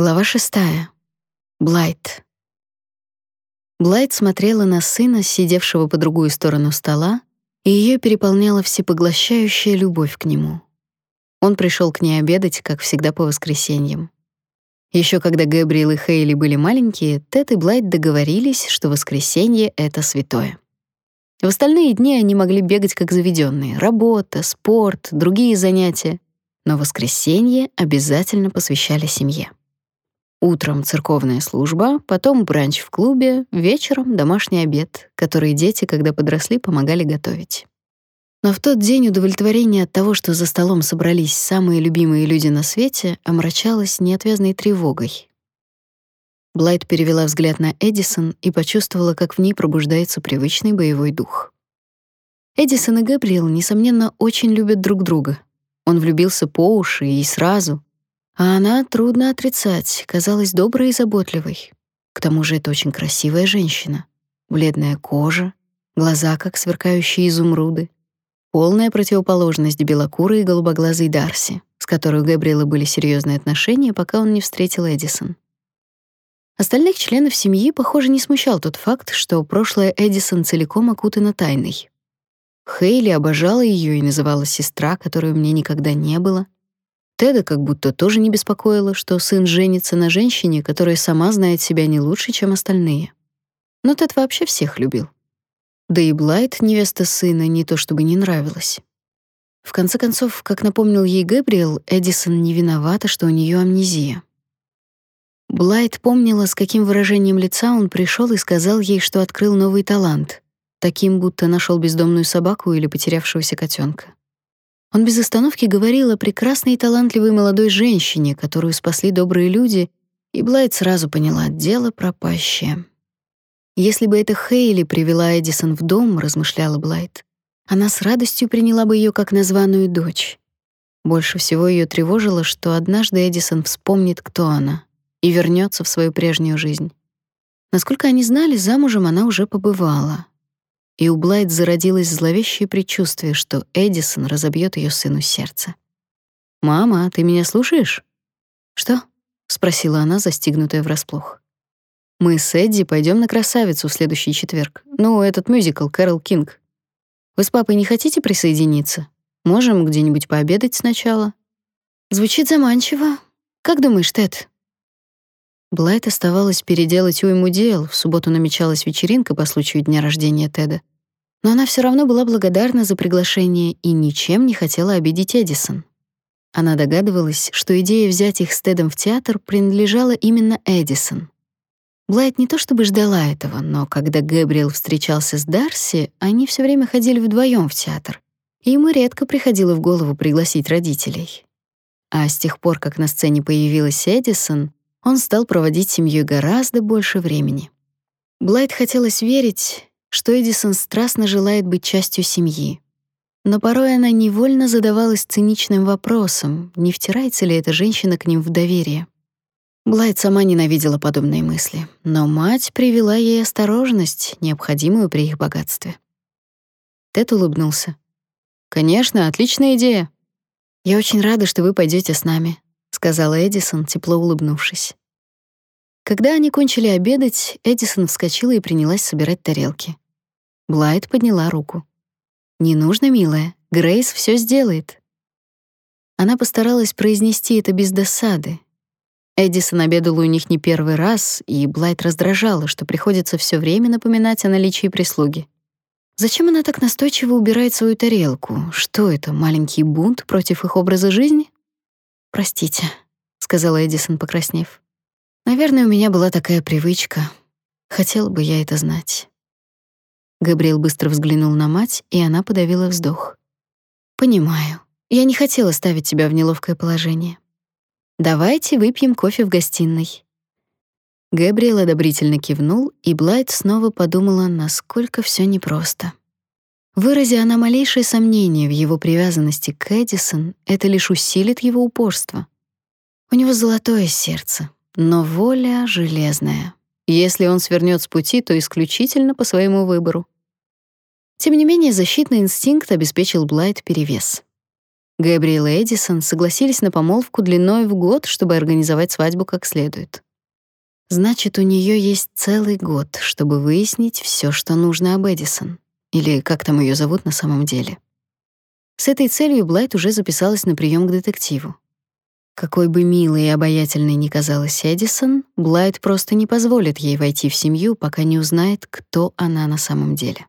Глава шестая. Блайт. Блайт смотрела на сына, сидевшего по другую сторону стола, и ее переполняла всепоглощающая любовь к нему. Он пришел к ней обедать, как всегда по воскресеньям. Еще когда Гэбриэл и Хейли были маленькие, Тед и Блайт договорились, что воскресенье — это святое. В остальные дни они могли бегать как заведенные: работа, спорт, другие занятия. Но воскресенье обязательно посвящали семье. Утром церковная служба, потом бранч в клубе, вечером домашний обед, который дети, когда подросли, помогали готовить. Но в тот день удовлетворение от того, что за столом собрались самые любимые люди на свете, омрачалось неотвязной тревогой. Блайт перевела взгляд на Эдисон и почувствовала, как в ней пробуждается привычный боевой дух. Эдисон и Габриэл, несомненно, очень любят друг друга. Он влюбился по уши и сразу, а она, трудно отрицать, казалась доброй и заботливой. К тому же это очень красивая женщина. Бледная кожа, глаза, как сверкающие изумруды. Полная противоположность белокурой и голубоглазой Дарси, с которой у Габриэла были серьезные отношения, пока он не встретил Эдисон. Остальных членов семьи, похоже, не смущал тот факт, что прошлое Эдисон целиком окутано тайной. Хейли обожала ее и называла сестра, которой у меня никогда не было — Теда как будто тоже не беспокоило, что сын женится на женщине, которая сама знает себя не лучше, чем остальные. Но Тед вообще всех любил. Да и Блайт, невеста сына, не то чтобы не нравилась. В конце концов, как напомнил ей Гэбриэл, Эдисон не виновата, что у нее амнезия. Блайт помнила, с каким выражением лица он пришел и сказал ей, что открыл новый талант, таким, будто нашел бездомную собаку или потерявшегося котенка. Он без остановки говорил о прекрасной и талантливой молодой женщине, которую спасли добрые люди, и Блайт сразу поняла — дело пропащее. Если бы это Хейли привела Эдисон в дом, размышляла Блайт, она с радостью приняла бы ее как названную дочь. Больше всего ее тревожило, что однажды Эдисон вспомнит, кто она, и вернется в свою прежнюю жизнь. Насколько они знали, замужем она уже побывала и у Блайт зародилось зловещее предчувствие, что Эдисон разобьет ее сыну сердце. «Мама, ты меня слушаешь?» «Что?» — спросила она, застигнутая врасплох. «Мы с Эдди пойдем на «Красавицу» в следующий четверг. Ну, этот мюзикл «Кэрол Кинг». Вы с папой не хотите присоединиться? Можем где-нибудь пообедать сначала?» «Звучит заманчиво. Как думаешь, Тед?» Блайт оставалось переделать уйму дел. В субботу намечалась вечеринка по случаю дня рождения Теда. Но она все равно была благодарна за приглашение и ничем не хотела обидеть Эдисон. Она догадывалась, что идея взять их с Тедом в театр принадлежала именно Эдисон. Блайт не то чтобы ждала этого, но когда Гэбриэл встречался с Дарси, они все время ходили вдвоем в театр, и ему редко приходило в голову пригласить родителей. А с тех пор, как на сцене появилась Эдисон, он стал проводить с семьей гораздо больше времени. Блайт хотелось верить, что Эдисон страстно желает быть частью семьи. Но порой она невольно задавалась циничным вопросом, не втирается ли эта женщина к ним в доверие. Блайт сама ненавидела подобные мысли, но мать привела ей осторожность, необходимую при их богатстве. Тед улыбнулся. «Конечно, отличная идея. Я очень рада, что вы пойдете с нами», — сказала Эдисон, тепло улыбнувшись. Когда они кончили обедать, Эдисон вскочила и принялась собирать тарелки. Блайт подняла руку. «Не нужно, милая, Грейс все сделает». Она постаралась произнести это без досады. Эдисон обедал у них не первый раз, и Блайт раздражала, что приходится все время напоминать о наличии прислуги. Зачем она так настойчиво убирает свою тарелку? Что это, маленький бунт против их образа жизни? «Простите», — сказала Эдисон, покраснев. «Наверное, у меня была такая привычка. Хотела бы я это знать». Габриэл быстро взглянул на мать, и она подавила вздох. «Понимаю. Я не хотела ставить тебя в неловкое положение. Давайте выпьем кофе в гостиной». Габриэл одобрительно кивнул, и Блайт снова подумала, насколько все непросто. Вырази она малейшее сомнение в его привязанности к Эдисон, это лишь усилит его упорство. У него золотое сердце, но воля железная. Если он свернет с пути, то исключительно по своему выбору. Тем не менее, защитный инстинкт обеспечил Блайт перевес. Гэбриэл и Эдисон согласились на помолвку длиной в год, чтобы организовать свадьбу как следует. Значит, у нее есть целый год, чтобы выяснить все, что нужно об Эдисон, или как там ее зовут на самом деле. С этой целью Блайт уже записалась на прием к детективу. Какой бы милой и обаятельной ни казалась Эдисон, Блайт просто не позволит ей войти в семью, пока не узнает, кто она на самом деле.